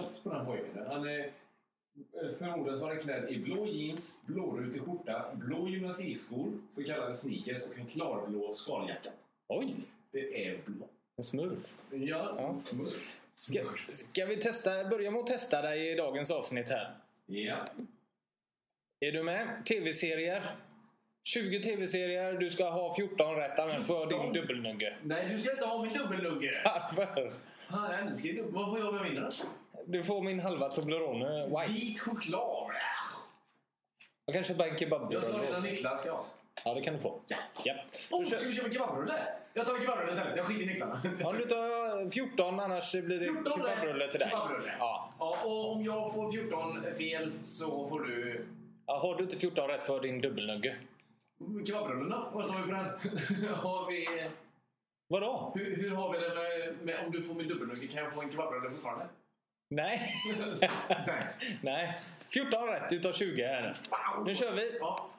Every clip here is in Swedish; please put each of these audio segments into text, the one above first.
blått på den pojken. Han är eh, förmodas vara klädd i blå jeans, blårutig skjorta, blå gymnastikskor, så kallade sneakers och en klarblå skaljacka. Oj! Det är blått. En smurf. Ja, Ja. smurf. Ska, ska vi testa, börja med att testa dig i dagens avsnitt här? Ja. Är du med? TV-serier. 20 TV-serier. Du ska ha 14 rätt, får jag din 14? dubbelnugge. Nej, du ska inte ha min dubbelnugge. Varför? Fan, jag älskar. Vad får jag om jag vinner? Du får min halva Toblerone White. Vit choklad. Jag kan köpa en Jag kebabrulle. nycklar. Ska jag ha. Ja, det kan du få. Ja. Ja. Oh, ska vi köpa kebabrulle? Jag tar kebabrulle istället. Jag skiter i nycklarna. Ja, du tar 14, annars blir det 14 kebabrulle till dig. Kebabrulle. Ja. ja. Och om jag får 14 fel så får du Ja, har du inte 14 rätt för din dubbelnugge? kebabrullen då? Vad står vi på den? har vi... Vadå? Hur, hur har vi det med, med om du får min dubbelnugge? Kan jag få en kebabrulle fortfarande? Nej. Nej. Nej. 14 rätt utav 20 här. Wow. Nu kör vi. Ja.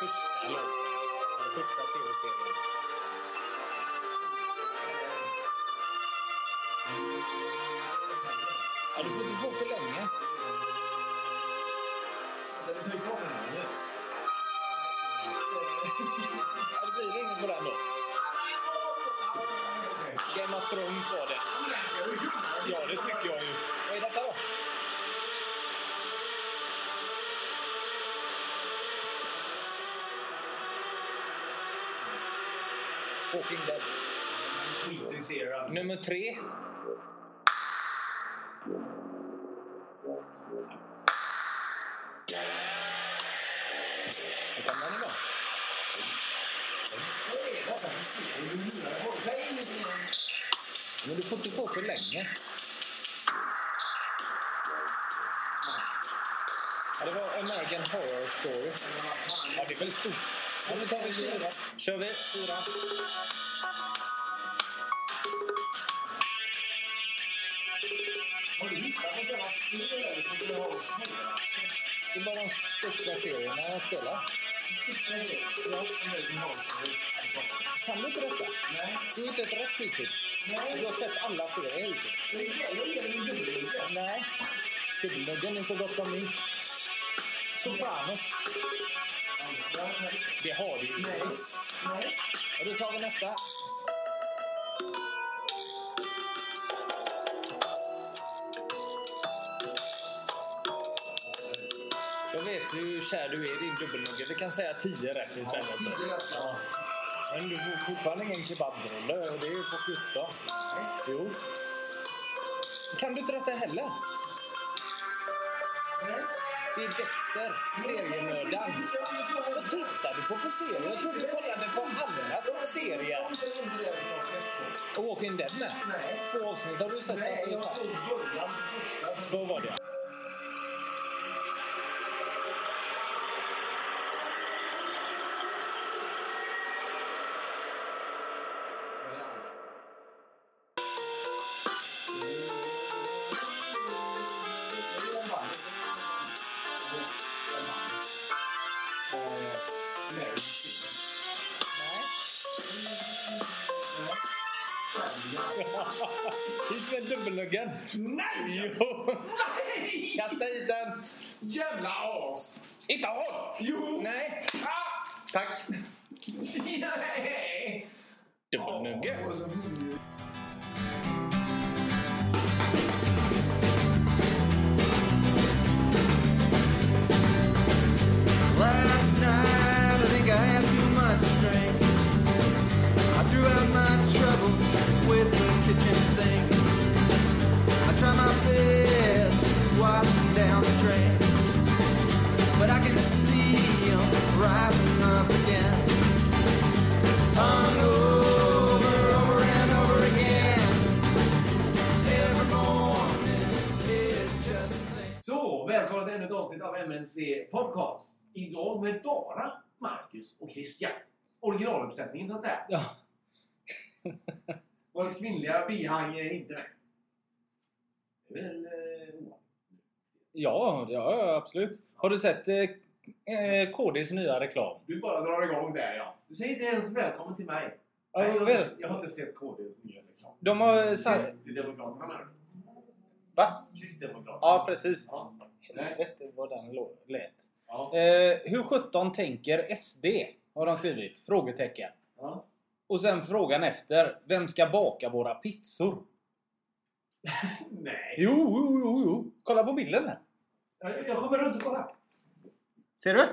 Första låten. Första tv-serien. Ja, du får inte få för länge. Den tar ju kvar den här. eller? Ja, det blir inget på den då. Game of Thrones var det. Ja, det tycker jag ju. Vad är detta då? Walking Dead. Nummer tre. Du inte för länge. Ja, det var American Horror Story. Ja, det är väl stort. Ja, nu tar vi fyra. Kör vi. Fyra. Har du hittat något spel eller som du har? Det är bara de största serierna jag spelar. Kan du inte detta? Nej. Du är inte ett rätt hittills. Nej. Jag har sett alla serier hittills. Jag ger dig en dubbelnugge. Nej. Dubbelnuggen är så gott som ny. Sopranos. Det har du ju. Nej. Visst. Nej. Och då tar vi nästa. Jag vet hur kär du är i din dubbelnugge. Vi kan säga 10 rätt istället. Ja. Men du får fortfarande ingen kebabrulle det är ju på 14. Jo. Kan du inte detta heller? Det är Dexter, seriemördaren. Vad tittar du på för serier? Jag trodde du kollade på alla serier. Och Walking Dead med. Nej. Två avsnitt har du sett Nej, jag såg början. Så var det. Dubbelnuggen. Nej! Jo. Nej! Kasta hit den. Jävla as! Inte håll! Jo! Nej. Ah! Tack. Nej! MNC Podcast. Idag med bara Marcus och Christian. Originaluppsättningen så att säga. Ja. Vårt kvinnliga bihang är inte med. Det är väl... Eh. Ja, ja, absolut. Har du sett eh, eh, KDs nya reklam? du bara drar igång där ja. Du säger inte ens välkommen till mig. Ja, Nej, jag har jag har inte sett KDs nya reklam. De har sagt... Kristdemokraterna menar du? Va? Kristdemokraterna. Ja, precis. Ja. Helvete vad den lät. Ja. Eh, hur 17 tänker SD? Har de skrivit. Frågetecken. Ja. Och sen frågan efter. Vem ska baka våra pizzor? Nej. Jo, jo, jo, jo. Kolla på bilden här. Jag, jag kommer runt och kollar. Ser du?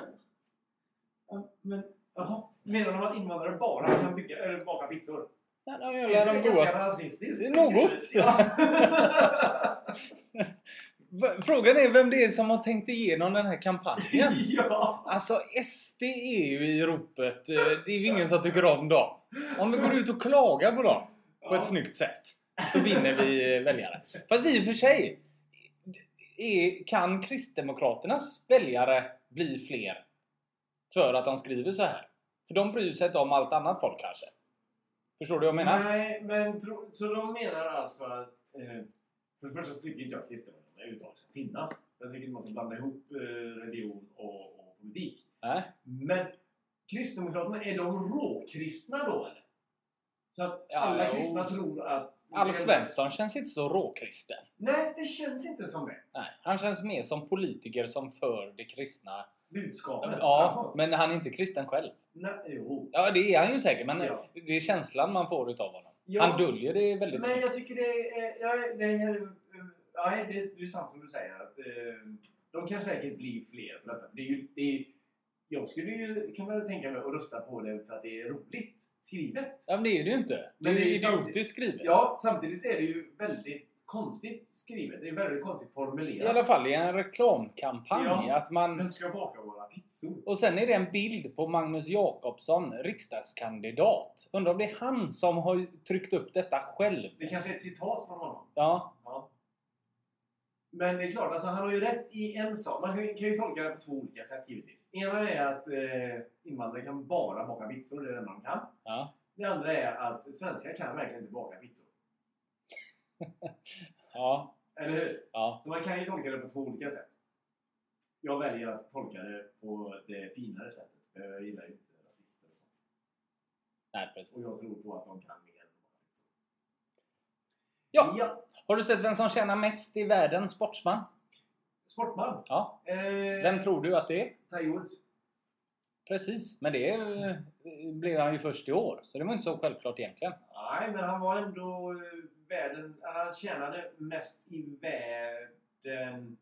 Ja, Men, jaha. Menar de att invandrare bara kan bygga, eller baka pizzor? Ja, de gör de rasistiskt. Det är något. Ja. Frågan är vem det är som har tänkt igenom den här kampanjen. ja. Alltså SD är ju i ropet. Eh, Det är ju ingen som tycker om dem. Om vi går ut och klagar på dem på ett snyggt sätt så vinner vi eh, väljare. Fast i och för sig är, kan Kristdemokraternas väljare bli fler för att de skriver så här. För de bryr sig inte om allt annat folk kanske. Förstår du vad jag menar? Nej, men så de menar alltså att... Eh, för det första så tycker inte jag Kristdemokraterna överhuvudtaget ska finnas. Jag tycker inte man ska blanda ihop eh, religion och, och politik. Nej. Men Kristdemokraterna, är de råkristna då eller? Så att Ja, alla kristna tror att... Alf Svensson känns inte så råkristen. Nej, det känns inte som det. Nej, han känns mer som politiker som för det kristna. Budskapet. Ja, men han är inte kristen själv. Nej, jo. Ja, det är han ju säkert, men Ja. det är känslan man får utav honom. Ja. Han döljer det väldigt Men jag tycker det är... Ja, det är, ja, det är, det är sant som du säger. Att, eh, de kan säkert bli fler på detta. Det är ju, det är, jag skulle ju kan väl tänka mig att rösta på det för att det är roligt skrivet. Ja, men det är det ju inte. Det är Men ju det är idiotiskt skrivet. Ja, samtidigt så är det ju väldigt konstigt skrivet. Det är väldigt konstigt I formulerat. alla fall i en reklamkampanj. Ja. Att man... Vem ska baka våra pizzor? Och sen är det en bild på Magnus Jakobsson, riksdagskandidat. Undrar om det är han som har tryckt upp detta själv? Det kanske är ett citat från honom. Ja, Ja. Men det är klart, alltså, han har ju rätt i en sak. Man kan, kan ju tolka det på två olika sätt givetvis. Ena är att eh, invandrare kan bara baka pizzor, det är det enda de kan. ja, Det andra är att svenskar kan verkligen inte baka pizzor. ja, Eller hur? ja. Så man kan ju tolka det på två olika sätt. Jag väljer att tolka det på det finare sättet. Jag gillar ju inte rasister och sånt. Nej, Och precis. jag tror på att de kan mer än baka pizzor. Ja. ja. Har du sett vem som tjänar mest i världen? Sportsman? Sportman. Ja. Eh, Vem tror du att det är? Tiger Woods. Precis, men det eh, blev han ju först i år. Så det var inte så självklart egentligen. Nej, men han var ändå eh, världen... Han tjänade mest i världen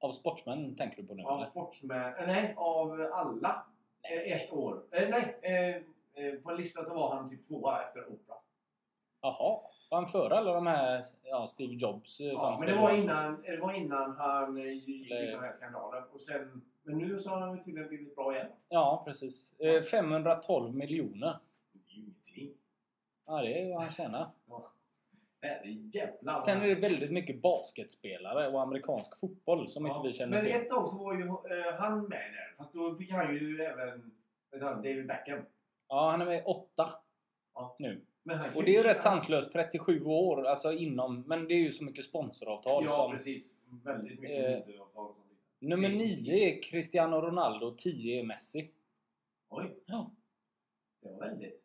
Av sportsmän tänker du på nu? av eller? sportsmän... eh, Nej, av alla. Ett år. Nej, på en lista så var han typ tvåa efter Oprah. Jaha, var han före alla de här ja, Steve Jobs? eh, Ja, men det var, innan, det var innan han eh, gick i den här skandalen. Och sen, men nu så har han tydligen blivit bra igen. Ja, precis. Eh, 512 miljoner. Det är ju ingenting. Ja, det är vad han tjänar. Herrejävlar. Sen är det väldigt mycket basketspelare och amerikansk fotboll som inte vi känner Men till. ett tag så var ju eh, han med där. Fast då fick han ju även han, David Beckham. Ja, han är med i åtta Ja. nu. Och det är ju rätt sanslöst. 37 år, alltså inom... Men det är ju så mycket sponsoravtal Ja, som... precis. Väldigt mycket Eh, och sånt. Nummer 9 är Cristiano Ronaldo, 10 är Messi. Oj, Ja. det var väldigt.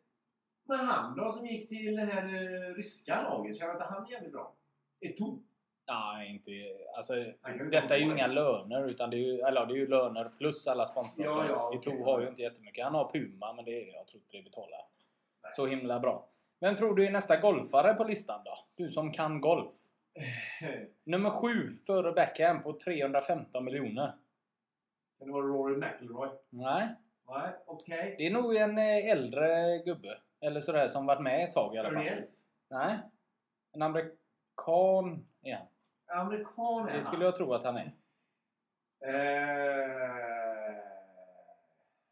Men han då som gick till det här eh, ryska laget, känner inte han jävligt bra? Eto'o. Nej, inte... Alltså, detta är ju inga löner, utan det är ju, eller, det är ju löner plus alla sponsoravtal. Ja, ja, Eto'o okej, har ja. ju inte jättemycket. Han har Puma, men det är, jag tror inte det betalar så himla bra. Vem tror du är nästa golfare på listan då? Du som kan golf. Nummer 7 före Beckham på 315 miljoner. Kan det vara Rory McIlroy? Nej, Nej, okej. det är nog en eh, äldre gubbe. Eller sådär som varit med ett tag i alla fall. Ernie Els? Nej. En amerikan är han. Amerikan är Det skulle jag tro att han är. Eh,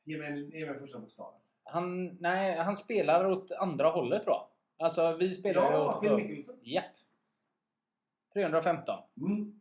ge, mig, en- ge mig första bokstaven. Han, nej, han spelar åt andra hållet tror jag. Alltså vi spelar ju Ja, åt... Phil Mickelson. Japp. 315. Mm.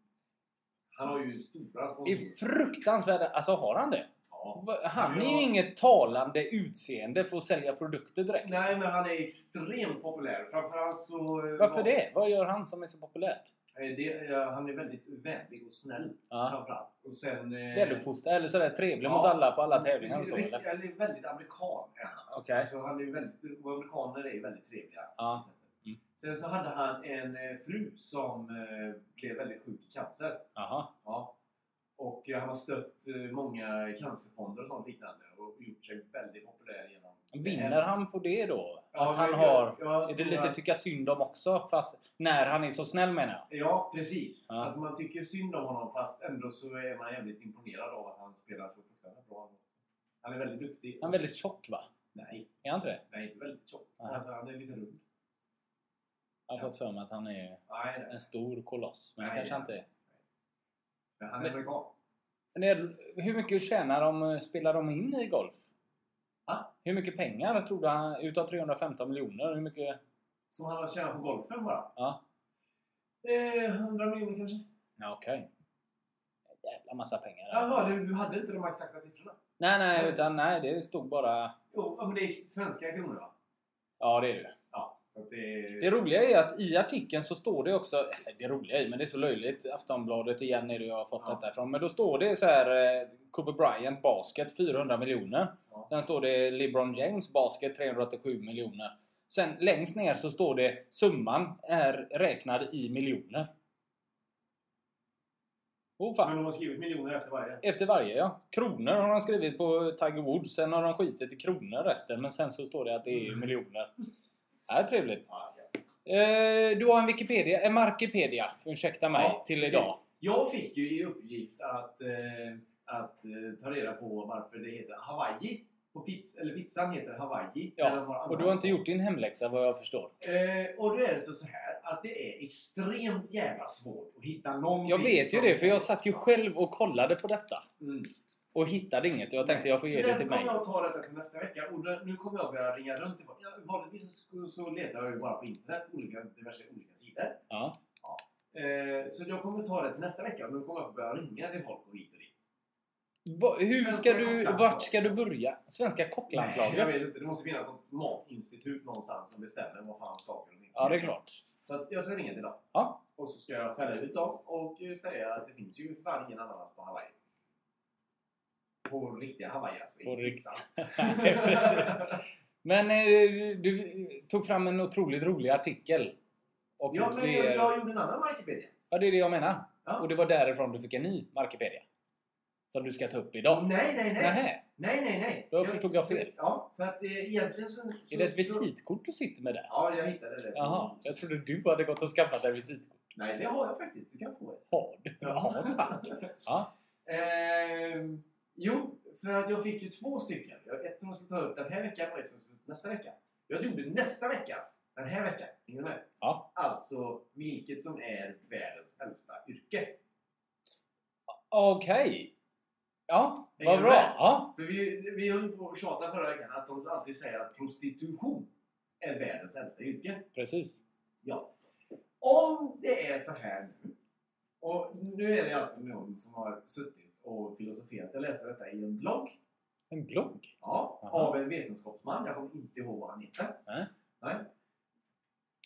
Han har ju stora Det sponsorer. är fruktansvärda... Alltså har han det? Ja. Han är Ja. ju inget talande utseende för att sälja produkter direkt. Nej, men han är extremt populär. Framförallt så... eh, Varför var- det? Vad gör han som är så populärt? Eh, Det, ja, han är väldigt vänlig och snäll Ja. framförallt. Och sen... eh, Väluppfostrad eller sådär trevlig Ja. mot alla på alla tävlingar och så eller? eller väldigt amerikan är han. Okej. Alltså, han är väldigt, och amerikaner är väldigt trevliga. Ja. Mm. Sen så hade han en eh, fru som eh, blev väldigt sjuk i cancer. Jaha. Ja. Och han har stött eh, många cancerfonder och sånt liknande och gjort sig väldigt populär genom Vinner han på det då? Ja, att han har... jag- jag är det lite tycka synd om också? Fast när han är så snäll menar jag. Ja, precis. Ja. Alltså man tycker synd om honom fast ändå så är man jävligt imponerad av att han spelar så fruktansvärt bra. Han är väldigt duktig. Han är väldigt tjock va? Nej, Är han inte det? nej inte väldigt tjock. Alltså, han är lite rund. Jag har fått för mig att han är Nej, nej. en stor koloss. Men det Nej, kanske han inte är. Han är amerikan. Hur mycket tjänar de, spelar de in i golf? Va? Hur mycket pengar tror du han, utav 315 miljoner? Hur mycket? Som han har tjänat på golfen bara. Ja. Eh, 100 miljoner kanske? Ja, Okej. En Jävla massa pengar. Jaha, du, du hade inte de exakta siffrorna? Nej, nej, utan nej, det stod bara... Jo, men det är svenska kronor va? Ja, det är det. Det, Det roliga är att i artikeln så står det också, eller det roliga är men det är så löjligt, Aftonbladet igen är det jag har fått Ja. detta ifrån. Men då står det så här eh, Kobe Bryant basket 400 miljoner. Ja. Sen står det LeBron James basket 387 miljoner. Sen längst ner så står det summan är räknad i miljoner. Oh Men fan. de har skrivit miljoner efter varje. Efter varje ja. Kronor har de skrivit på Tiger Woods. Sen har de skitit i kronor resten. Men sen så står det att det är miljoner. Trevligt. Ja, ja. Eh, du har en Wikipedia, en Markipedia, ursäkta mig, Ja, till precis. idag. Jag fick ju i uppgift att, eh, att eh, ta reda på varför det heter Hawaii. På pizz, eller pizzan heter Hawaii. Ja, Och du har inte gjort din hemläxa vad jag förstår. Eh, och då är det så så här att det är extremt jävla svårt att hitta någonting. Jag vet ju det, för jag satt ju själv och kollade på detta. Mm. Och hittade inget. Jag tänkte jag får ge så det till mig. kommer jag ta detta till nästa vecka. Och nu kommer jag börja ringa runt. till folk. Ja, vanligtvis så, så letar jag ju bara på internet, olika, diverse olika sidor. Ja. Eh, så jag kommer ta det till nästa vecka. Och nu kommer jag börja ringa till folk och hit och dit. Va, hur ska du, kocklandslaget. vart ska du börja? Svenska Nej, jag kocklandslaget? vet inte. Det måste finnas något matinstitut någonstans som bestämmer vad fan saker och ting Ja, det är klart. Så jag ska ringa till dem. Ja. Och så ska jag skälla ut dem och eh, säga att det finns ju fan ingen ananas på Hawaii. På riktiga Hawaii alltså. På inte rikt- pizzan. Precis. Men eh, du tog fram en otroligt rolig artikel. Och ja, men jag, jag gjorde en annan Wikipedia. ja, det är det jag menar. Ja. Och det var därifrån du fick en ny Markipedia. Som du ska ta upp idag. Nej, nej, nej. Nähä. Nej, nej, nej. Då förstod jag fel. Ja, för att eh, egentligen så... så Är det ett visitkort du sitter med där? Ja, jag hittade det. Jaha, jag trodde du hade gått och skaffat ett visitkort. Nej, det har jag faktiskt. Du kan få ett. Har du? Ja, tack. Ja. Ehm, jo, för att jag fick ju två stycken. Jag- Ett som jag skulle ta upp den här veckan och ett som jag skulle ta upp nästa vecka. Jag gjorde nästa veckas den här veckan. Hänger du med? Ja. Alltså, vilket som är världens äldsta yrke. Okej. Ja, Hänger vad bra. med? Ja. För vi, vi höll på att tjata förra veckan att de alltid säger att prostitution är världens äldsta yrke. Precis. Ja. Om det är så här nu. Och nu är det alltså någon som har suttit och filosoferat. Jag läste detta i en blogg. En blogg? Ja, Jaha. av en vetenskapsman. Jag kommer inte ihåg vad han heter. Nej. Nej.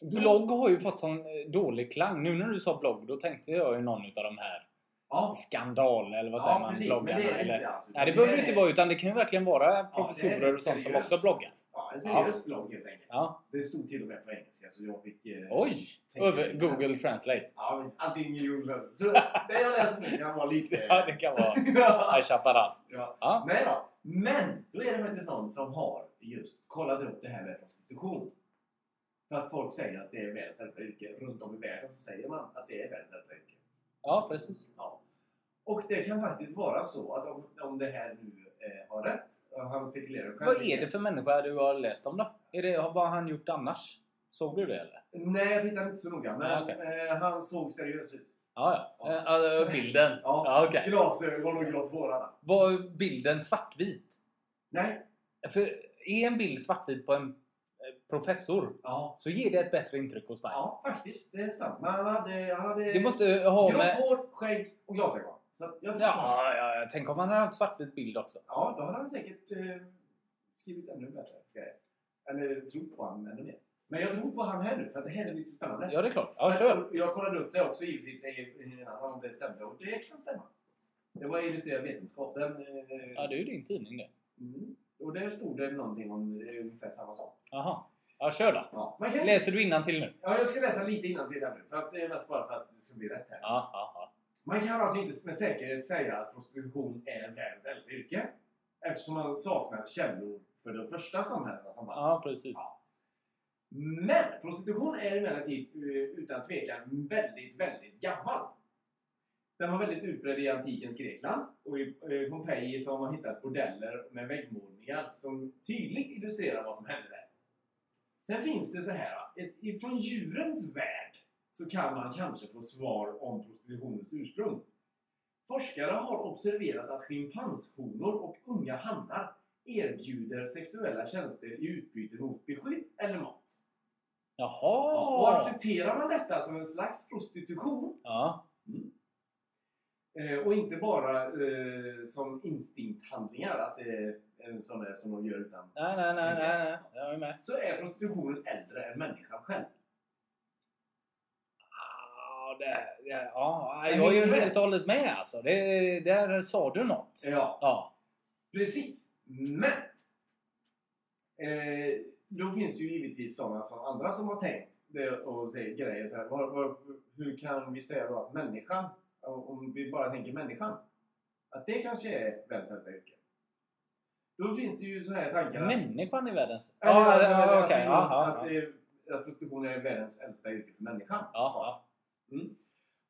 Blogg har ju fått sån eh, dålig klang. Nu när du sa blogg, då tänkte jag ju någon utav de här Ja, skandal eller vad säger ja man? precis. bloggarna. Det det eller... inte alltså. Nej, det behöver det inte vara. Utan det kan ju verkligen vara det professorer en och sånt som också bloggar. En seriös blogg helt enkelt. Ja. Det stod till och med på engelska så jag fick... Eh, Oj! Över. Google Translate. Ja, visst. Allting i Google. Så det jag läser nu kan vara lite... Ja, det kan vara ja. Chaparral. ja. Ja. Men då. Men! Då är det faktiskt någon som har just kollat upp det här med prostitution. För att folk säger att det är världens äldsta yrke. Runt om i världen så säger man att det är världens äldsta yrke. Ja, precis. Ja. Och det kan faktiskt vara så att om, om det här nu har rätt, han spekulerar själv. Vad är det för människa du har läst om då? Är det, vad har han gjort annars? Såg du det eller? Nej, jag tittade inte så noga. Men Ja, okej. eh, han såg seriös ut. Ja, ja. Eh, alltså, bilden? Ja, Ja, okej. Glasögon och grått hår. Var bilden svartvit? Nej. För är en bild svartvit på en eh, professor Ja. så ger det ett bättre intryck hos mig. ja, faktiskt. Det är sant. Men han hade, han hade Det måste ha grått med... hår, skägg och glasögon. Så jag Ja, ja, ja, tänk om han hade haft svartvit bild också. Ja, då hade han säkert eh, skrivit ännu bättre grejer. Eller trott på honom ännu mer. Men jag tror på han här nu, för att det här är lite spännande. Ja, det är klart. Ja, kör. Jag kollade upp det också givetvis i en annan om det stämde och det kan stämma. Det var illustrerad vetenskap. Den, eh, Ja, det är ju din tidning det. mm. Och där stod det någonting om eh, ungefär samma sak. Jaha. Ja, kör då. Ja. Man kan Läser du till nu? Ja, jag ska läsa lite innantill här nu. För att det är mest bara för att det ska bli rätt här. Ja, ja, ja. Man kan alltså inte med säkerhet säga att prostitution är världens äldsta yrke. Eftersom man saknar källor för de första samhällena som fanns. Ja, precis. Ja. Men prostitution är emellertid eh, utan tvekan väldigt, väldigt gammal. Den var väldigt utbredd i antikens Grekland och i eh, Pompeji så har man hittat bordeller med väggmålningar som tydligt illustrerar vad som hände där. Sen finns det så här, ett, ifrån djurens värld så kan man kanske få svar om prostitutionens ursprung. Forskare har observerat att schimpanshonor och unga hannar erbjuder sexuella tjänster i utbyte mot beskydd eller mat. Och Jaha! accepterar man detta som en slags prostitution Ja. eh, och inte bara eh, som instinkthandlingar, att det är en sån där som de gör utan Nej, nej, nej, nej, nej. Jag är med. så är prostitutionen äldre än människan själv. Ja, det, det, ja, jag är ju helt och hållet med alltså. Det, där sa du något. Ja, Ja. precis. Men eh, då finns det ju givetvis sådana som andra som har tänkt det och säger grejer så här. Var, var, hur kan vi säga då att människan, om vi bara tänker människan, att det kanske är världens yrke? Då finns det ju så här tankar Människan i världens... Ja, eller, ja, alltså, okej. Ja, ja, att, att prostitution är världens äldsta yrke för människan. Ja, Mm.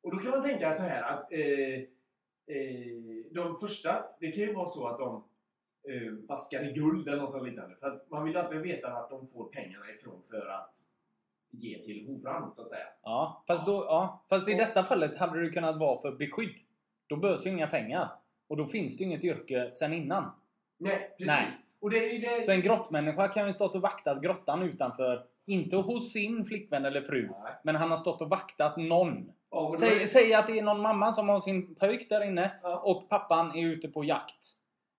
Och då kan man tänka så här att eh, eh, de första, det kan ju vara så att de eh, vaskar i guld eller något sånt liknande. För att man vill alltid veta vart de får pengarna ifrån för att ge till horan, så att säga. ja. Fast, då, ja. Fast i detta fallet hade det kunnat vara för beskydd. Då behövs ju inga pengar. Och då finns det ju inget yrke sen innan. Nej, precis. Nej. Och det är ju det... Så en grottmänniska kan ju stått och vaktat grottan utanför. Inte hos sin flickvän eller fru. Nej. Men han har stått och vaktat någon. Ja, då är- Säg, säg att det är någon mamma som har sin pojk där inne Ja. och pappan är ute på jakt.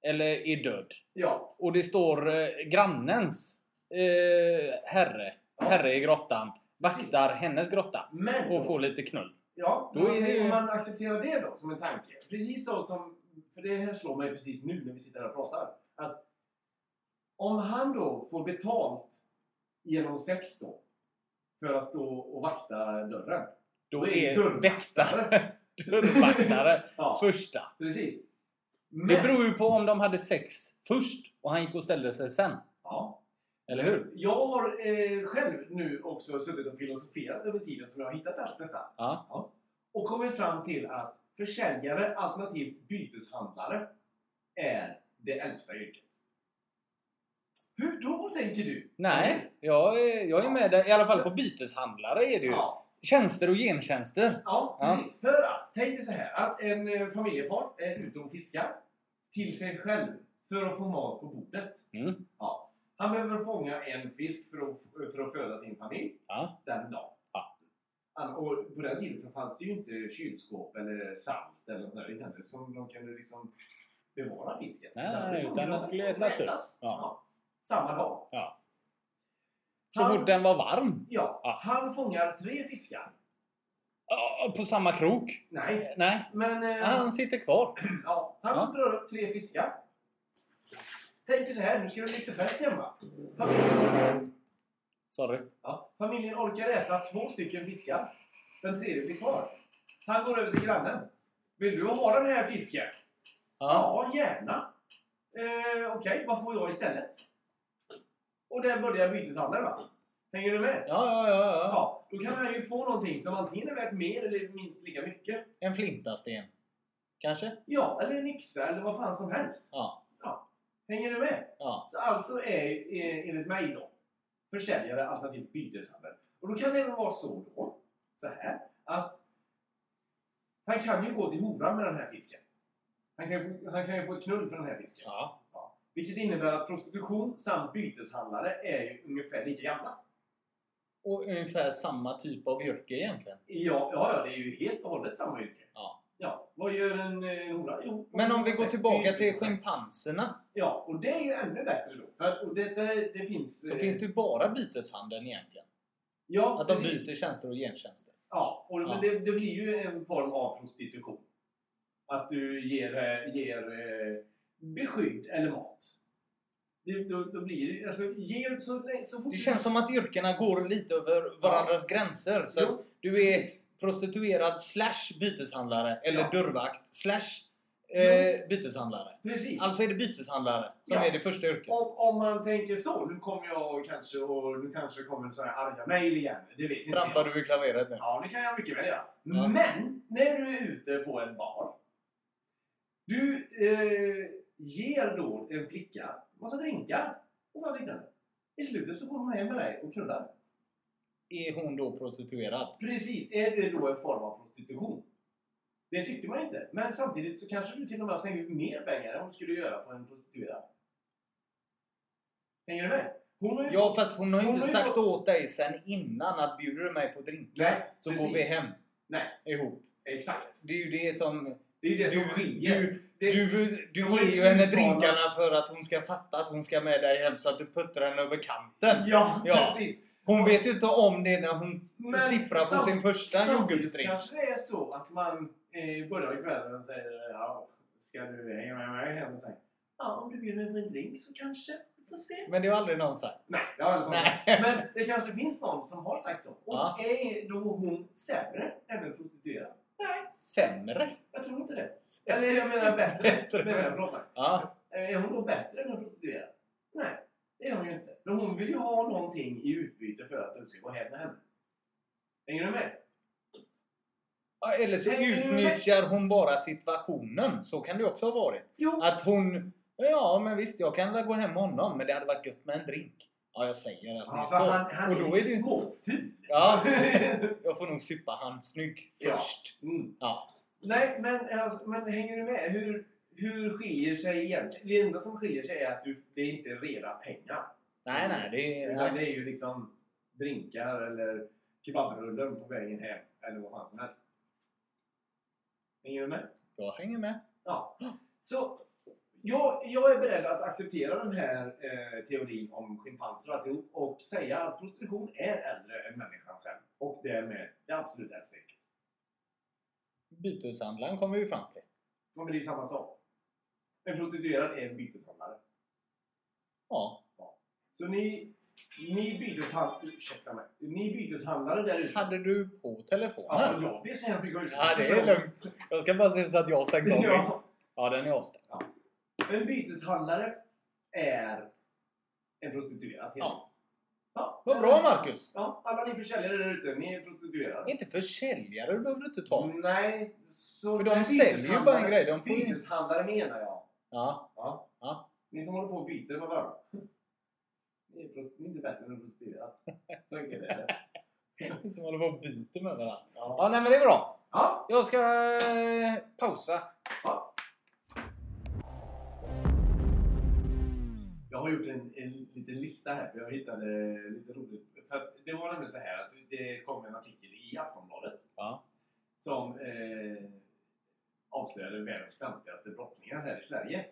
Eller är död. Ja, Och det står eh, grannens eh, herre, herre i grottan, vaktar hennes grotta men... och får lite knull. Ja, Då då är det om man accepterar det då som en tanke. Precis så som, för det här slår mig precis nu när vi sitter här och pratar. Att om han då får betalt genom sex då, för att stå och vakta dörren. Då är dörrvaktare. väktare, dörrvaktare Ja, första. precis. Men, Det beror ju på om de hade sex först och han gick och ställde sig sen. ja, Eller hur? jag har eh, själv nu också suttit och filosoferat över tiden som jag har hittat allt detta. Ja. Och kommit fram till att försäljare alternativt byteshandlare är det äldsta yrket. Hur då tänker du? Nej, jag är, jag är med där. I alla fall på byteshandlare är det ju. Ja, Tjänster och gentjänster. ja, Ja. precis. För att, tänk dig så här att en eh, familjefar är ute och fiskar till sig själv för att få mat på bordet. Mm. Ja. Han behöver fånga en fisk för att, för att föda sin familj Ja. den dagen. Ja. Och på den tiden så fanns det ju inte kylskåp eller salt eller något sånt där liknande som de kunde liksom bevara fisken. Nej, Utan den skulle ätas upp. Ja. Samma dag. Så Han- fort den var varm. Ja. Ja. Han fångar tre fiskar. Ja, På samma krok. Nej, Nej, men eh, han sitter kvar. ja, han Ja. drar upp tre fiskar. Tänker så här, nu ska bli lite fest hemma. Familjen, Sorry. ja, familjen orkar äta två stycken fiskar. Den tredje blir kvar. Han går över till grannen. Vill du ha den här fisken? Ja. Ja, gärna. Eh, Okej, vad får jag istället? Och där börjar byteshandeln va? Hänger du med? Ja, ja, ja, ja. Ja, då kan han ju få någonting som antingen är värt mer eller minst lika mycket. En flintasten. Kanske? Ja, eller en yxa eller vad fan som helst. Ja. Hänger du med? Ja. Så alltså är, är enligt mig då försäljare alternativt byteshandel. Och då kan det vara så då, så här, att han kan ju gå till horan med den här fisken. Han kan, ju han kan ju få ett knull för den här fisken. Ja. Vilket innebär att prostitution samt byteshandlare är ju ungefär lika gamla. Och ungefär samma typ av yrke egentligen. Ja, ja, ja, det är ju helt och hållet samma yrke. Ja. Ja, vad gör en eh, hora? Jo, Men om vi går tillbaka till schimpanserna. Ja, och det är ju ännu bättre då. För och det, det, det finns... Så eh, finns det ju bara byteshandeln egentligen. Ja, Att de precis. byter tjänster och gentjänster. Ja, och Ja. Men det, det blir ju en form av prostitution. Att du ger, eh, ger eh, beskydd eller mat. Det, då, då blir det alltså, ger så, så fort Det känns som att yrkena går lite över varandras gränser. Så Jo, att du är prostituerad slash byteshandlare eller Ja. dörrvakt slash eh, byteshandlare. Precis. Alltså är det byteshandlare som Ja. är det första yrket. Och om man tänker så, nu kommer jag kanske och nu kanske kommer sådana här arga mejl igen. Det vet inte Trampar du i klaveret nu? Ja, det kan jag mycket väl göra. Ja. Men, när du är ute på en bar. Du eh, ger då en flicka massa drinkar och så liknande. I slutet så går hon hem med dig och knullar. Är hon då prostituerad? Precis, är det då en form av prostitution? Det tyckte man inte. Men samtidigt så kanske du till och med slänger ut mer pengar än du skulle göra på en prostituerad. Hänger du med? Hon har ju Ja, fått- fast hon har ju Hon inte har sagt fått- åt dig sen innan att bjuder du mig på drinkar Nej, så precis. går vi hem Nej, ihop. exakt. Det är ju det som... Det är ju det som Du, skiljer. du, Det- du, du har ger ju henne drinkarna för att hon ska fatta att hon ska med dig hem så att du puttrar henne över kanten. Ja, Ja. precis. Hon vet ju inte om det när hon Men sipprar på sin första jordgubbsdrink. kanske det är så att man eh, börjar kvällen och säger ja, ska du hänga med mig hem och säga ja, om du bjuder mig på en drink så kanske du får se. Men det har aldrig någon sagt. Nej, det har aldrig sagt. Nej. Men det kanske finns någon som har sagt så. Och Ja. är då hon sämre än en prostituerad? Nej, Sämre? jag tror inte det. Eller jag menar bättre. Bättre. Menar jag, förlåt. Ja. Är hon då bättre än en prostituerad? Nej, det är hon ju inte. Men hon vill ju ha någonting i utbyte för att du ska gå hem med henne. Hänger du med? Eller så utnyttjar hon bara situationen. Så kan det också ha varit. Jo, Att hon... Ja, men visst, jag kan väl gå hem med honom, men det hade varit gött med en drink. Ja, jag säger att det är Ja, så. han, han och då är det ju... småful. Ja, jag får nog suppa han snygg Ja. först. Mm. Ja. Nej, men, alltså, men hänger du med? Hur, hur skiljer sig egentligen? Det enda som skiljer sig är att du, det är inte är reda pengar. Nej, nej, det är... Utan det är ju liksom drinkar eller kebabrullen på vägen hem. Eller vad fan som helst. Hänger du med? Jag hänger med. Ja. Så jag, jag är beredd att acceptera den här eh, teorin om schimpanser och alltihop och säga att prostitution är äldre än människan själv. Och därmed det absolut äldsta. Byteshandlaren kommer vi fram till. Ja, men det är ju samma sak. En prostituerad är en byteshandlare. Ja. Så ni, ni, byteshand, ursäkta mig. ni byteshandlare där ute. Hade du på telefonen? Ja, jag ber så hemskt mycket om ursäkt. Ja, det är lugnt. Jag ska bara se så att jag har stängt av min. Ja. Ja, den är avstängd. En byteshandlare är en prostituerad. helt Ja. Ja. Vad bra Marcus! Ja, alla ni försäljare där ute, ni är prostituerade. Inte försäljare du behöver du inte ta. Nej, så För de men säljer ju byteshandlare- bara en grej, de får ju- Byteshandlare menar jag. Ja. Ja. Ja. Ni som håller på och byter med varandra. Ni är, pro- ni är inte bättre än en prostituerad. Så enkelt är det. Ni som håller på och byter med varandra. Ja. Ja, nej men det är bra. ja. Jag ska eh, pausa. ja. Har gjort en, en liten lista här, för jag hittade lite roligt. För det var nämligen så här att det kom en artikel i Aftonbladet Ja. som eh, avslöjade världens klantigaste brottslingar här i Sverige.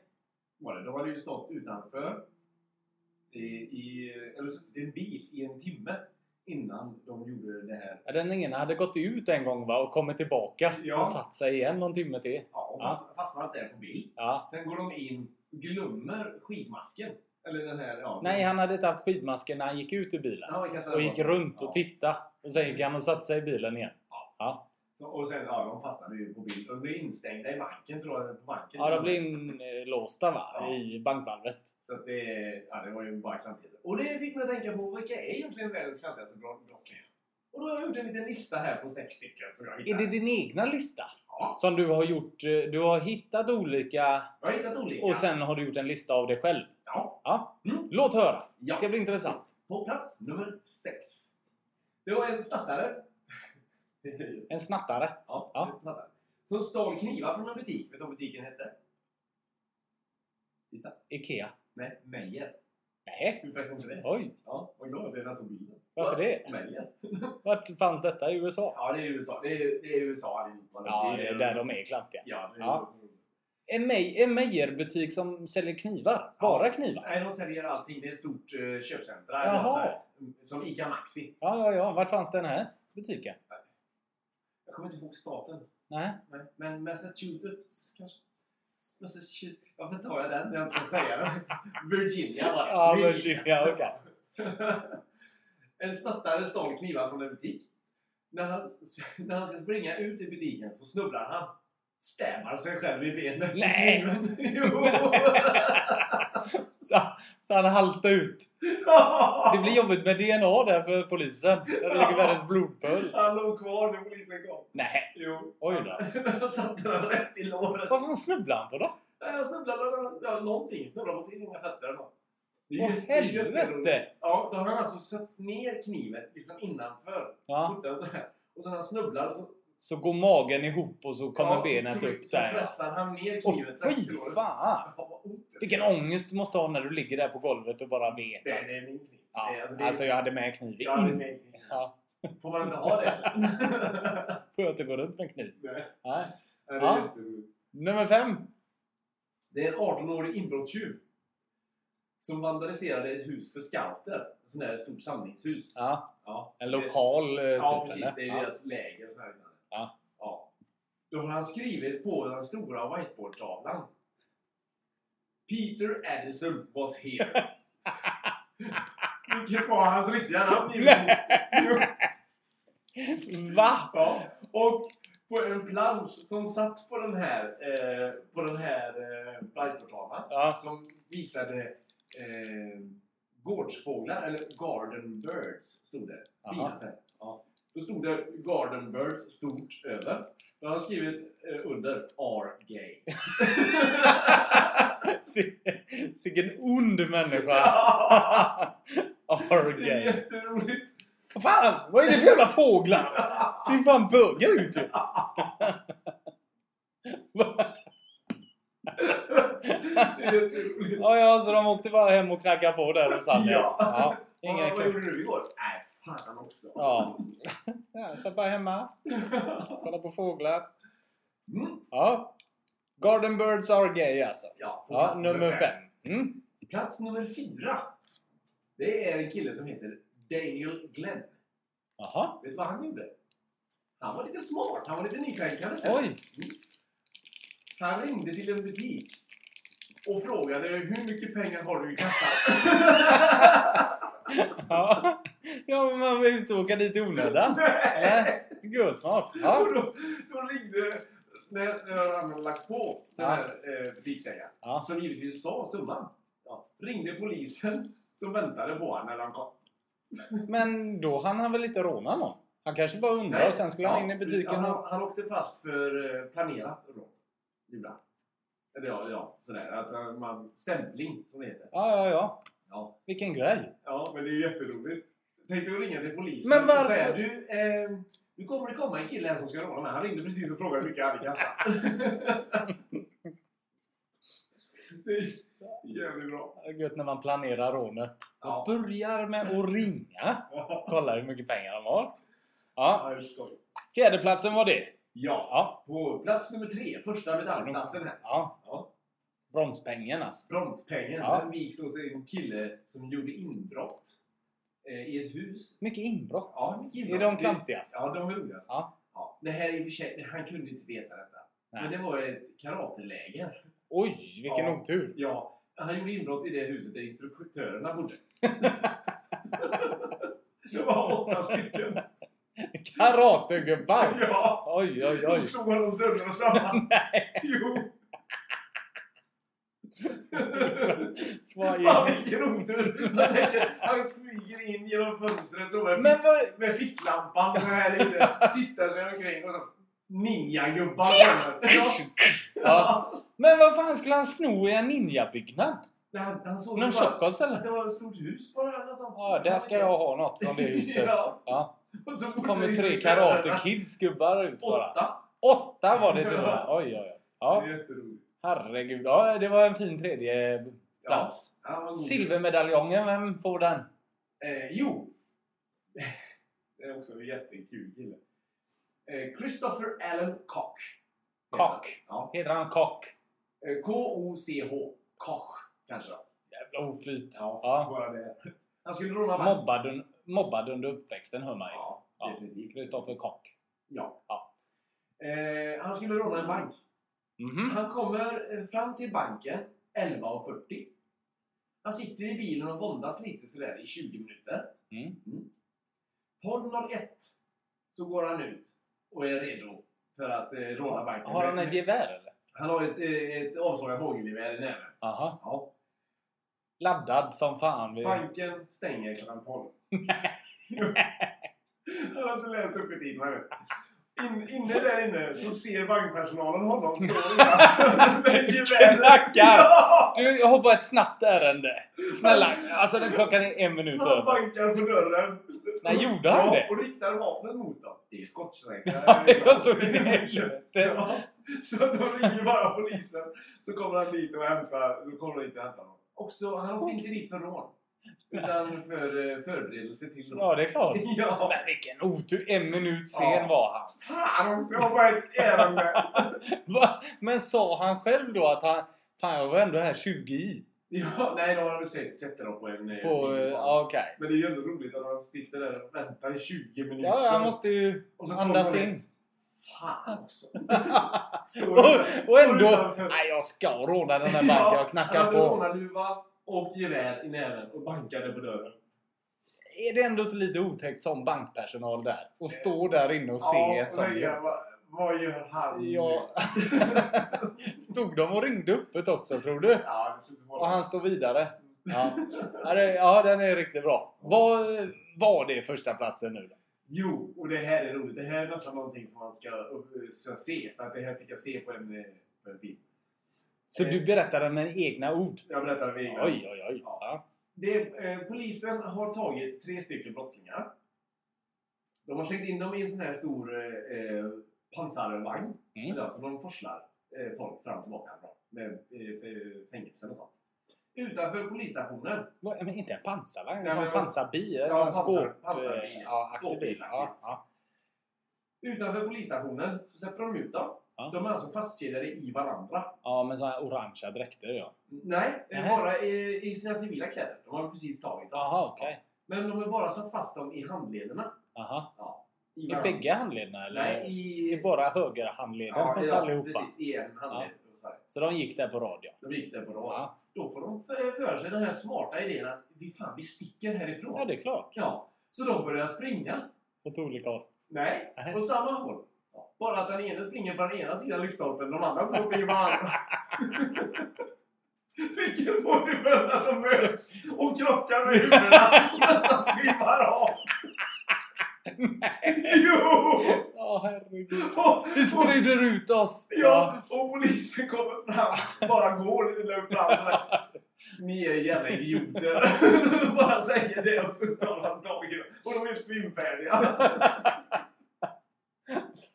Var det. De hade ju stått utanför i, i, eller suttit i en bil i en timme innan de gjorde det här. Ja, Den ena hade gått ut en gång va, och kommit tillbaka Ja. och satt sig igen någon timme till. Ja, och Ja. fast, fastnat där på bil. Ja. Sen går de in glömmer skidmasken. Eller den här, ja. Nej, han hade inte haft skidmasken när han gick ut ur bilen. Ja, Och gick var runt och Ja. tittade. Och sen gick han och satte sig i bilen igen. Ja. Så, och sen, ja, de fastnade ju på bil. De blev instängda i banken tror jag. På banken. Ja, de blev inlåsta va, Ja. i bankvalvet. Så att det, ja, det var ju bara klantigheter. Och det fick mig att tänka på vilka är egentligen världens klantigaste brott- brottslingar? Och då har jag gjort en liten lista här på sex stycken som jag Är hittade. det din egna lista? Ja, Som du har gjort? eh, Du har hittat olika jag har hittat olika. och sen har du gjort en lista av dig själv? Ja. Mm. Låt höra! Det ska bli intressant. På plats nummer sex. Det var en snattare. En snattare. ja, Ja. en snattare. Som stal knivar från en butik. Vet du vad butiken hette? Gissa. Ikea. Nej, Meijer. Nej. Hur du inte det? Oj. Ja, vad glad jag blev när jag såg bilden. Varför det? Meijer. Vart fanns detta i USA? Ja, det är USA. Det är, det är USA allihopa. Ja, det är där de är klantigast. Ja, det är Ja. En, Mei- en Meijer-butik som säljer knivar? Bara knivar? Nej, de säljer allting. Det är ett stort uh, köpcentra. Här. som ICA Maxi. Ja, ja, ja. Vart fanns den här butiken? Jag kommer inte ihåg staten. Nej. Men, men Massachusetts kanske? Massachusetts. Varför tar jag den när jag inte kan säga den? Virginia var det. Ja, Virginia, okej. en snattare stal knivar från en butik. När han, när han ska springa ut i butiken så snubblar han. Stämmer sig själv i benet. Nej. Jo! Så, så han haltade ut. Det blir jobbigt med DNA där för polisen. Där det ligger världens blodpöl. Han låg kvar när polisen kom. Nej. Jo. Oj då. Satte den rätt i låret. Vad fan snubblade han på då? Han snubblade ja, någonting. Snubblade på sina fötter eller något. Åh helvete! Ja, då har han alltså satt ner kniven liksom innanför Ja. Och sen när han snubblar så, Så går magen ihop och så kommer ja, så benet tryck- upp så där. ja. pressar han ner Åh fy fan! Ja, Vilken ångest du måste ha när du ligger där på golvet och bara vet Det, att... det är min kniv. Ja, alltså, det, alltså jag hade med kniv ja, är in. min kniv. Ja. Får man inte ha det? Får jag inte gå runt med kniv? Nej. Nej. Ja. Nummer fem. Det är en 18-årig inbrottstjuv. Som vandaliserade ett hus för scouter. Ett sånt där stort samlingshus. Ja, Ja. en lokal eh, Ja, typ precis. eller? Det är Ja. deras läger. och Så här. Ja. ja. Då har han skrivit på den stora whiteboardtavlan. Peter Addison was here. Vilket var hans riktiga namn. Va? Ja. Och på en plansch som satt på den här, eh, på den här eh, whiteboardtavlan Ja. som visade eh, gårdsfåglar, eller garden birds stod det. Aha. Fina. Ja. Då stod det garden birds stort över. Då har han skrivit eh, under are gay. Vilken ond människa. det är Argay. jätteroligt. Vad fan! Vad är det för jävla fåglar? Ser fan böga ut ju. Det är jätteroligt. Ja, ja, så de åkte bara hem och knackade på där och där. Ja. ja. Inga Vad, vad kul. gjorde du igår? Nej, fan också. Ja. ja. Satt bara hemma. Kollade på fåglar. Mm. Ja. Garden birds are gay alltså. Ja, Ja, nummer fem. Mm. Plats nummer fyra. Det är en kille som heter Daniel Glenn. Jaha. Vet du vad han gjorde? Han var lite smart. Han var lite nytänkande. sen. Oj. Mm. Han ringde till en butik och frågade hur mycket pengar har du i kassan? Ja. ja, men man vill inte åka dit i onödan. Nej. Gudsmart. Ja. Och då, då ringde när, när han hade lagt på den Ja. här eh, butiksägaren, Ja. som givetvis sa summan. Ja. Ringde polisen som väntade på honom när han kom. Men då hann han väl inte råna någon? Han kanske bara undrade och sen skulle han in i butiken han, och... han åkte fast för eh, planerat rån. Gjorde. Eller ja, ja, sådär. Att eh, man, stämpling, som det heter. Ja, ja, ja. Ja. Vilken grej. ja, men det är jätteroligt. Tänkte att ringa till polisen Men varför- och säga du, eh, nu kommer det komma en kille här som ska råna mig. Han ringde precis och frågade hur mycket jag hade i kassan. det är jävligt bra. Gött när man planerar rånet. Ja. Jag börjar med att ringa. Ja, Kolla hur mycket pengar de har. Ja. det är skoj. Fjärdeplatsen var det. Ja, Ja. på plats nummer tre, första medaljplatsen här. Ja. Ja. Bronspengen alltså. Bronspengen, Ja. den viks åt en kille som gjorde inbrott i ett hus. Mycket inbrott. Ja, mycket Är inbrott. de Det- klantigast? Ja, de är roligast. Ja. Ja. Det här är i och för sig, han kunde inte veta detta. Nej. Men det var ett karateläger. Oj, vilken Ja. otur. Ja, han gjorde inbrott i det huset där instruktörerna bodde. det var åtta stycken. Karategubbar! Ja, Oj, oj, de oj. slog honom sönder och samman. Nej, Jo. vad Fan är... vilken otur! Jag tänker, han smyger in genom fönstret så med, Men vad... med ficklampan så här lite. Tittar sig omkring och så ninjagubbar. Ja. Ja. Men vad fan skulle han sno i en ninjabyggnad? Han, han såg Någon bara eller? det var ett stort hus bara. något sånt. Ja, där ska jag ha något från det huset. Ja. Ja. Och så Så kommer tre instruktörerna- karate-kids-gubbar ut bara. Åtta. Åtta var det till och med. Oj, oj, oj. Ja. Herregud. Ja, det var en fin tredje plats. Ja. Silvermedaljongen, vem får den? Eh, jo. Det är också en jättekul kille. Eh, Christopher Allen Koch. Koch. Ja. Heter han Kock? Eh, K-O-C-H. Koch, kanske då. Jävla oflyt. Ja, Ja. bara det. Han skulle råna. Mobbad, un- mobbad under uppväxten hör man ju. Ja, definitivt. Kristoffer Kock. Ja. Ja. Eh, han skulle råna en bank. Mhm. Han kommer eh, fram till banken 11.40. Han sitter i bilen och våndas lite sådär i 20 minuter. Mm. 12.01 så går han ut och är redo för att eh, råna banken. Har han ett gevär eller? Han har ett, eh, ett avsågat hagelgevär i näven. Aha. Ja. Laddad som fan. Vid... Banken stänger klockan 12. Han har inte läst upp i tiden, jag vet. In, inne där inne så ser bankpersonalen honom stå med geväret. Ja! Du, jag har bara ett snabbt ärende. Snälla, alltså den klockan är en minut Han över. bankar på dörren. Nej, gjorde han det? och riktar vapnen mot dem. Det är skottsäkra. Jag såg helvete. Ja. Så de ringer bara polisen. Så kommer han dit och hämtar, då kommer de dit och hämtar honom. Också, han åkte inte dit för rån. Utan för eh, förberedelse till rån. Ja, det är klart. Ja. Men vilken otur. En minut sen Ja. var han. Fan också, jag bara ett ärende. Va? Men sa han själv då att han... Fan, jag var ändå här 20 i. Ja, nej, de har väl sett, sett dem på en... eh, På... eh, Ja, okej. Men det är ju ändå roligt att han sitter där och väntar i 20 minuter. Ja, han måste ju andas in. Fan också. Och, och ändå... Nej, jag ska råna den här banken. Jag knackar han hade på. rånarluva och gevär i näven och bankade på dörren. Är det ändå inte lite otäckt som bankpersonal där? Och stå där inne och se ja, och tänka, vad, vad gör han Ja. Stod de och ringde öppet också, tror du? Ja, Och han står vidare. Ja, ja, ja den är riktigt bra. Vad var det första platsen nu då? Jo, och det här är roligt. Det här är nästan någonting som man ska, uh, ska se. För att det här fick jag se på en, eh, på en film. Så du berättade med egna ord? Jag berättar med egna Oj, oj, oj. Ja. Ja. Det, eh, polisen har tagit tre stycken brottslingar. De har slängt in dem i en sån här stor eh, eh, pansarvagn. Mm. Eller Alltså de forslar eh, folk fram och tillbaka med eh, eh, fängelsen och sånt. Utanför polisstationen. Men inte en pansarvagn? Som men vad- pansarbil? Ja, en pansar- skåp... pansarbil. eh, Ja. Skåpbil, Ja, ja. Utanför polisstationen så släpper de ut dem. Ja. De är alltså fastkedjade i varandra. Ja, med såna här orangea dräkter ja. Nej, Nähä. bara i, i sina civila kläder. De har precis tagit dem. Jaha, okej. Men de har bara satt fast dem i handlederna. Aha. Ja, I varandra. bägge handlederna eller? Nej, i... I bara högerhandleden hos ja, allihopa? precis. I en handled. Så här. Så de gick där på rad ja. De gick där på rad. Ja, Då får de för, för sig den här smarta idén att vi, fan, vi sticker härifrån. ja det är klart. Ja, så de börjar springa. Åt olika håll. Nej, Nej. åt samma håll. Bara att den ene springer på den ena sidan lyktstolpen, de andra två springer på den andra. Vilket får till följd att de möts och krockar med huvudena och nästan svimmar av. Jo! Ja, herregud. Och, Vi sprider ut oss! Ja, och polisen kommer fram, bara går lite lugnt fram sådär. Ni är jävla idioter. bara säger det och så tar han tag i dem. Och de är helt svimfärdiga.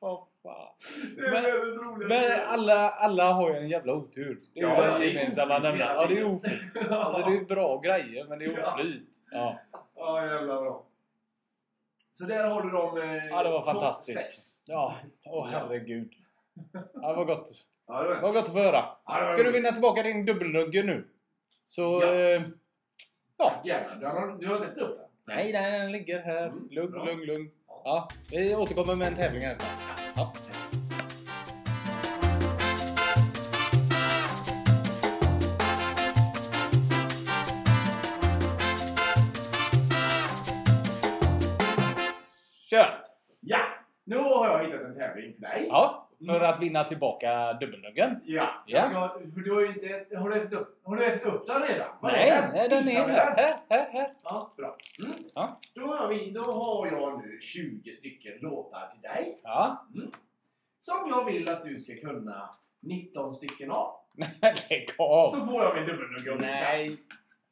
Vad fan. Det är Men- väldigt roligt. Men alla, alla har ju en jävla otur. Det är ju Ja, den det är gemensamma nämnaren. Ja, det är oflyt. Alltså det är bra grejer, men det är oflyt. Ja, Ja, jävla bra. Så där har du dem. Eh, Ja, det var fantastiskt. sex. ja. Åh herregud. Ja, vad gott. Ja, det var gott att få höra. Ja, det var Ska du vinna tillbaka din dubbelnugge nu? Så... Ja. eh, Ja. Gärna. Du har, inte upp den? Nej, den ligger här. Mm, Lugn, lugn, lugn. Ja, vi återkommer med en tävling här snart. Ja. Kör! Ja! Nu har jag hittat en tävling till dig. Ja, för att vinna tillbaka dubbelnuggen. Ja. Ja. Ska, för du har ju inte... Har du ätit upp, har du ätit upp den redan? Var Nej, är den? nej, den är här. Här, här, här. Ja, bra. Mm. Ja. Då, har vi, då har jag nu 20 stycken låtar till dig. Ja. Som jag vill att du ska kunna 19 stycken av. Lägg av. Så får jag min dubbelnugge om. Nej.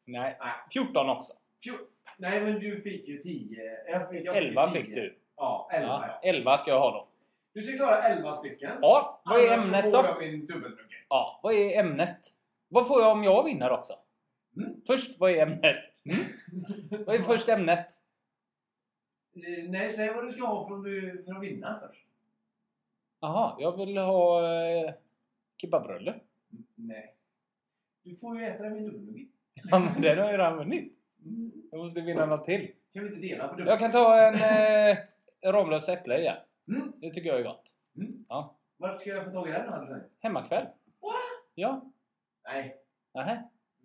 Nej. Nej. 14 också. Fjol- Nej, men du fick ju 10. Jag fick, jag fick ju 11 10. fick du. Ja, 11 Ja. ja. 11 ska jag ha då. Du ska klara 11 stycken. Ja, vad är Annars ämnet då? får jag min dubbelnugge. Ja, vad är ämnet? Vad får jag om jag vinner också? Mm. Först, vad är ämnet? Mm. vad är först ämnet? Eh, Nej, säg vad du ska ha för, om du, för att vinna först. Jaha, jag vill ha eh, kebabrulle. Nej. Du får ju äta min dubbelnugge. Ja, men den har jag redan vunnit. Jag måste vinna något till. Kan vi inte dela på dubbel? Jag kan ta en eh, Ramlösa äpple igen. Mm. Det tycker jag är gott. Mm. Ja. Vart ska jag få tag i den? hade du sagt? Hemmakväll. What? Ja. Nej. Nähä.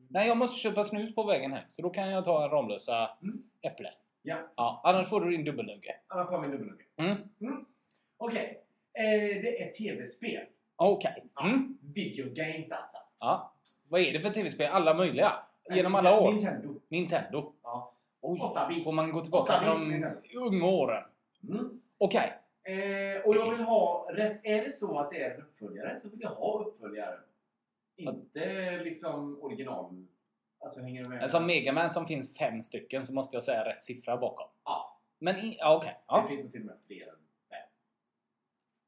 Nej, jag måste köpa snus på vägen hem. Så då kan jag ta en Ramlösa Mm. äpple. Ja. ja. Annars får du din dubbelnugge. Annars får jag min dubbelnugge. Mm. Okej. Eh, det är tv-spel. Okej. Ja. Mm. Video games alltså. Ja. Vad är det för tv-spel? Alla möjliga? Genom alla år? Nintendo. Nintendo. Ja. Oj, 8-bit. får man gå tillbaka till 8-bit de unga åren? Mm. Okej. Eh, och jag vill ha rätt. Är det så att det är en uppföljare så vill jag ha uppföljare. Inte liksom original. Alltså hänger du med? Som Megaman som finns fem stycken så måste jag säga rätt siffra bakom. Ja. Men i, ja, okej. Det Ja. finns nog till och med fler än fem.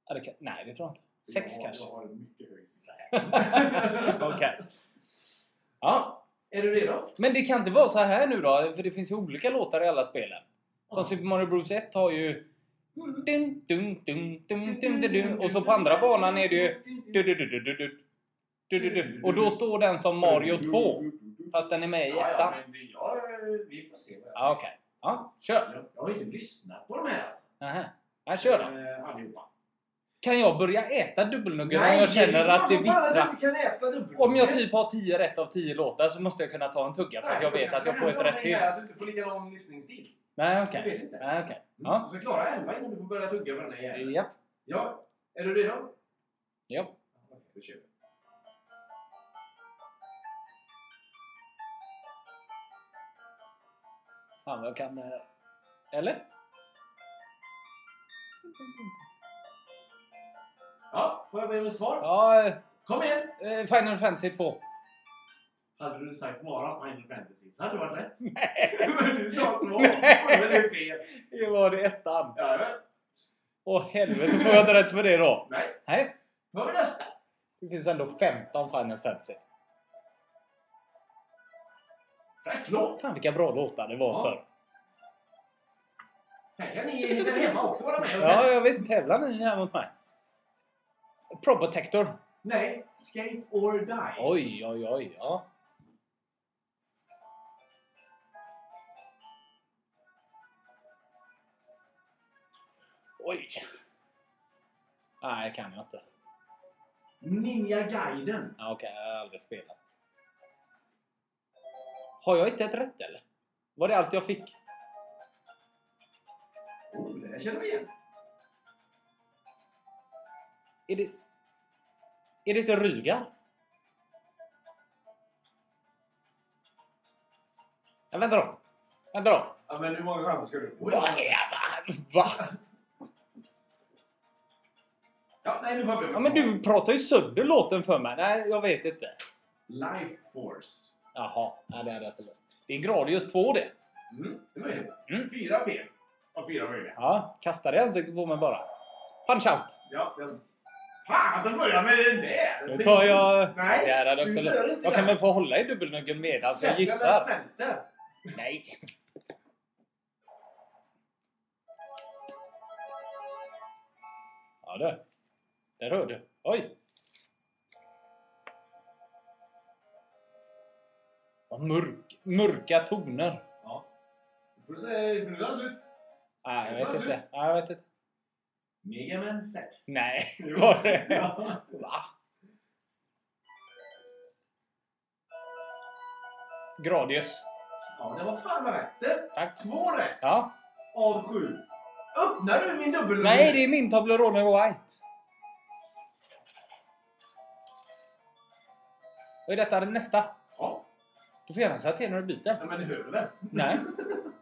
Ja, det kan, nej, det tror jag inte. Sex jag, kanske. Jag har en mycket högre siffra. Okej. Ja. Är du redo? Men det kan inte vara så här nu då, för det finns ju olika låtar i alla spelen. Som. Super Mario Bros 1 har ju... Dun, dun, dun, dun, dun, dun, dun. Och så på andra banan är det ju... Du, du, du, du, du, du. Du, du, du. Och då står den som Mario 2. Fast den är med i Ja, ja, ettan. men ja, vi får se vad jag Ja, okej. Ja, kör. Jag, har inte lyssnat på de här alltså. Nähä. Ja, kör då. Eh, allihopa. Kan jag börja äta dubbelnuggen om jag känner att det vittrar? Om jag typ har 10 rätt av 10 låtar så måste jag kunna ta en tugga för att jag vet att jag får ett rätt till. Du inte får lika lång lyssningstid. Nej, Jag okej. vet inte. Nej, okej. Mm. Ja. Du ska klara 11 innan du får börja tugga på den här jäveln. Japp. Ja. Är du redo? Japp. Okej, då kör vi. Fan vad jag kan det här. Eller? Ja, får jag be om ett svar? Ja, Kom igen! eh, Final Fantasy 2. Hade du sagt bara Final Fantasy så hade det varit rätt. Nej, Men du sa två. Nej. Men det är fel. det var det ettan. Jajamän. Åh helvete, får jag inte rätt för det då? Nej, Nej, då har vi nästa. det finns ändå 15 Final Fantasy. Fräck låt. Fan vilka bra låtar det var Ja. förr. Här kan ni där hemma också vara med och Ja, ja visst. Tävlar ni här mot mig? Protector. Nej, Skate or Die. Oj, oj, oj. Ja. Oj. Nej, jag kan jag inte. Ninja Gaiden. Ja, Okej, jag har aldrig spelat. Har jag inte ett rätt eller? Var det allt jag fick? Oh, det känner vi igen. Är det... Är det inte Rygar? Ja, vänta då. Vänta då. Ja, men hur många chanser ska du få? Det? Va? Ja, nej, nu får jag Ja, men du pratar ju sönder låten för mig. Nej, jag vet inte. Life Force. Jaha, nej, det hade jag inte löst. Det är Gradius 2 det. Mm, det är möjligt. Mm. Fyra fel av fyra möjliga. Ja, kasta det i ansiktet på mig bara. Punch out! Ja, den... Fan, den börjar med den där! Nu tar jag... Nej, det här jag också du gör inte Jag kan det. väl få hålla i dubbelnuggen medan jag gissar? smälter. Nej. Ja du. Där hör du. Oj! Vad mörk, mörka toner. Ja. Får du se, nu är det slut. Nej, jag vet inte. Nej, jag vet inte. Mega Man 6. Nej, var det? Va? Gradius. ja, det var fan vad rätt det. Tack. Två rätt Ja. av sju. Öppnar du min dubbelnummer? Nej, det är min Toblerone White. Vad är detta? Nästa? Ja, Du får gärna säga till när du byter. Ja, men det hör väl? Nej.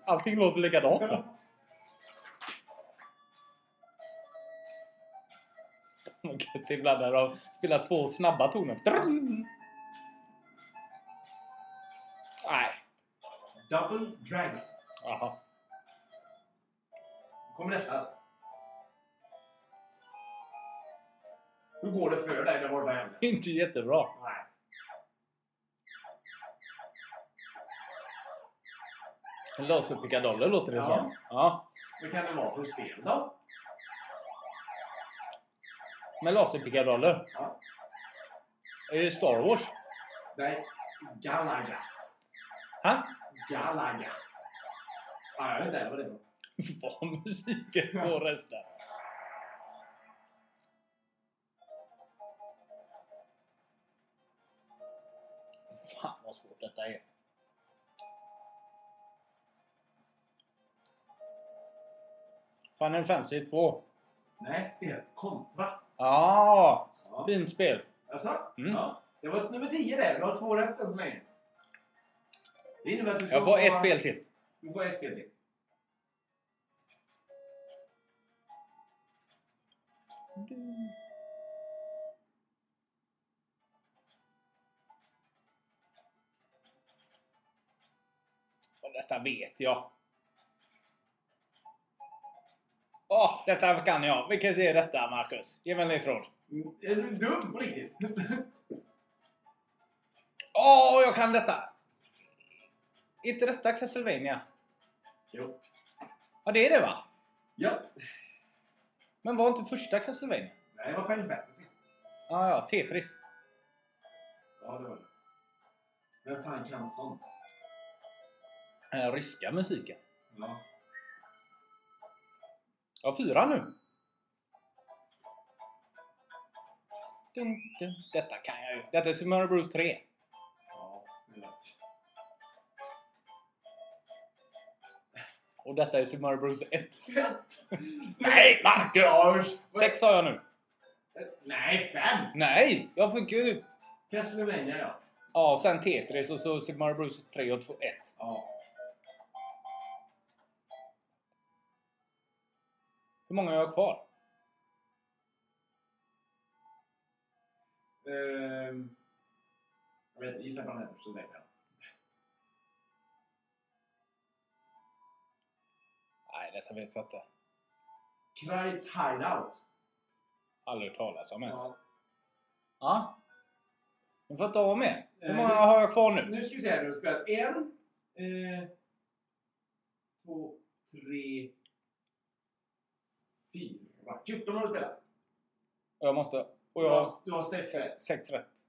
Allting låter likadant. va? Vad gött ibland när de spelar två snabba toner. Drrrr. Nej. Double Dragon. Jaha. kommer nästa alltså. Hur går det för dig där borta hemma? Inte jättebra. Nej. Laserpickadoller låter det Ja. som. Ja. Vad kan det vara för spel då? Men laserpickadoller. Ja. Är det Star Wars? Nej. Galaga. Ha? Galaga. Ja, jag vet inte vad det var. Var musiken så resten? Fan vad svårt detta är. Final Fantasy 2. Nej, fel. Kontra. Ja, Ja. fint spel. Alltså? Mm. Ja. Det var nummer 10 där. Du har två rätt än så länge. Det innebär att du Jag får ha- ett fel till. Du får ett fel till. Och detta vet jag. Åh, detta kan jag. Vilket är detta, Marcus? Ge mig en ledtråd. Är du dum på riktigt? Åh, jag kan detta! Är inte detta Castlevania? jo. Ja, det är det va? Ja. Men var inte första Castlevania? Nej, det var Final Fantasy. Ja, ja, Tetris. Ja, det var det. Vem fan kan sånt? Den ryska musiken. Ja. Ja, fyra nu. Dun, dun. Detta kan jag ju. Detta är Super Mario Bros 3. Ja, det är rätt. Och detta är Super Mario Bros 1. Nej, Marcus! Sex har jag nu. Nej, fem! Nej, jag fick ju... Castlevania, ja. Ja, sen Tetris och så Super Mario Bros 3 och 2, 1. Ja. Hur många har jag kvar? Ehm, jag vet gissa på den här så länge. Nej, detta vet jag inte. Kreitz Hideout. Aldrig talas om ens. Ja. Ja. Får ta med. Hur Eh, många har jag kvar nu? Nu ska vi se här. Du har spelat en, eh, två, tre, fyra. 14 har du spelat. Jag måste... Och Du jag har, har du har sex rätt. sex rätt.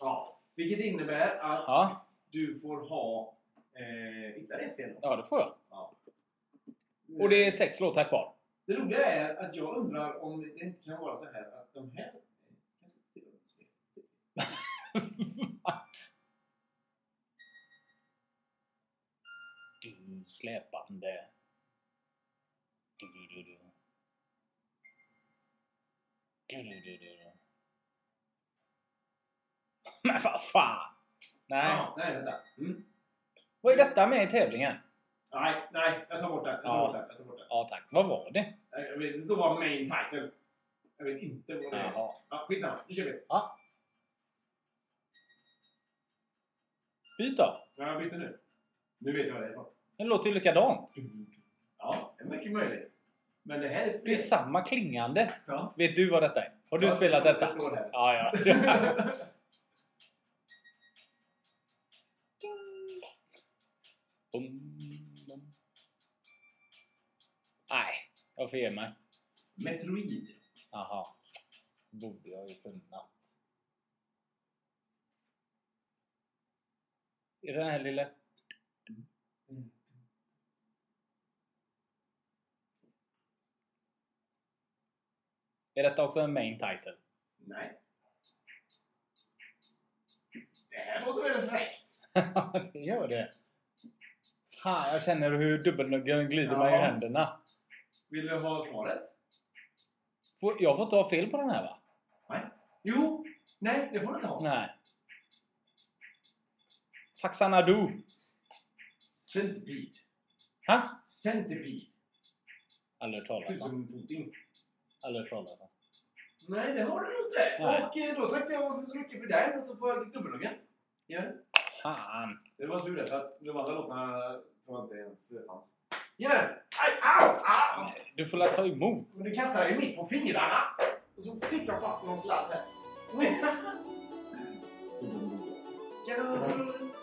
Ja. Vilket innebär att Ja, du får ha eh, ytterligare ett fel. ja det får jag. Ja. Och det är sex låtar kvar. Det roliga är att jag undrar om det inte kan vara så här att de här. Du släpande. Du, du, du, du. Du, du, du. Men vad fan! Nej. Ja, nej, vänta. Mm. Vad är detta med i tävlingen? Nej, nej, jag tar bort det. Jag tar Ja. bort det. Jag tar bort det. Ja tack. Vad var det? Jag vet, det står bara main title. Jag vet inte vad det är. Ja, skitsamma. Nu kör vi. Byt då. Ja, jag byter nu. Nu vet jag vad det är. Det låter ju likadant. Ja, det är mycket möjligt. Men det här är ett Det är samma klingande. Ja. Vet du vad detta är? Har du Ja, spelat det detta? står här. Ja, ja. Nej, jag får ge mig. Metroid. Jaha. Borde jag ju kunnat. Är det den här lilla... Är detta också en main title? Nej. Det här låter väldigt fräckt. det gör det. Fan, jag känner hur dubbelnuggen glider Ja. mig i händerna. Vill du ha svaret? Får, jag får inte ha fel på den här va? Nej. Jo. Nej, det får du inte ha. Nej. Faxanadu. Centipede. Ha? Centipede. Aldrig hört talas om. Tusenfoting. Talas om. Nej, det har du inte. Nej. Och eh, då tackar jag så mycket för den och så får jag dubbelloggen. Ja. Fan. Det var tur det, för att de andra låtarna tror jag inte ens fanns. Ja! Aj, au, au! Du får la ta emot. Så du kastar ju mitt på fingrarna. Och så sitter jag fast med någon sladd här.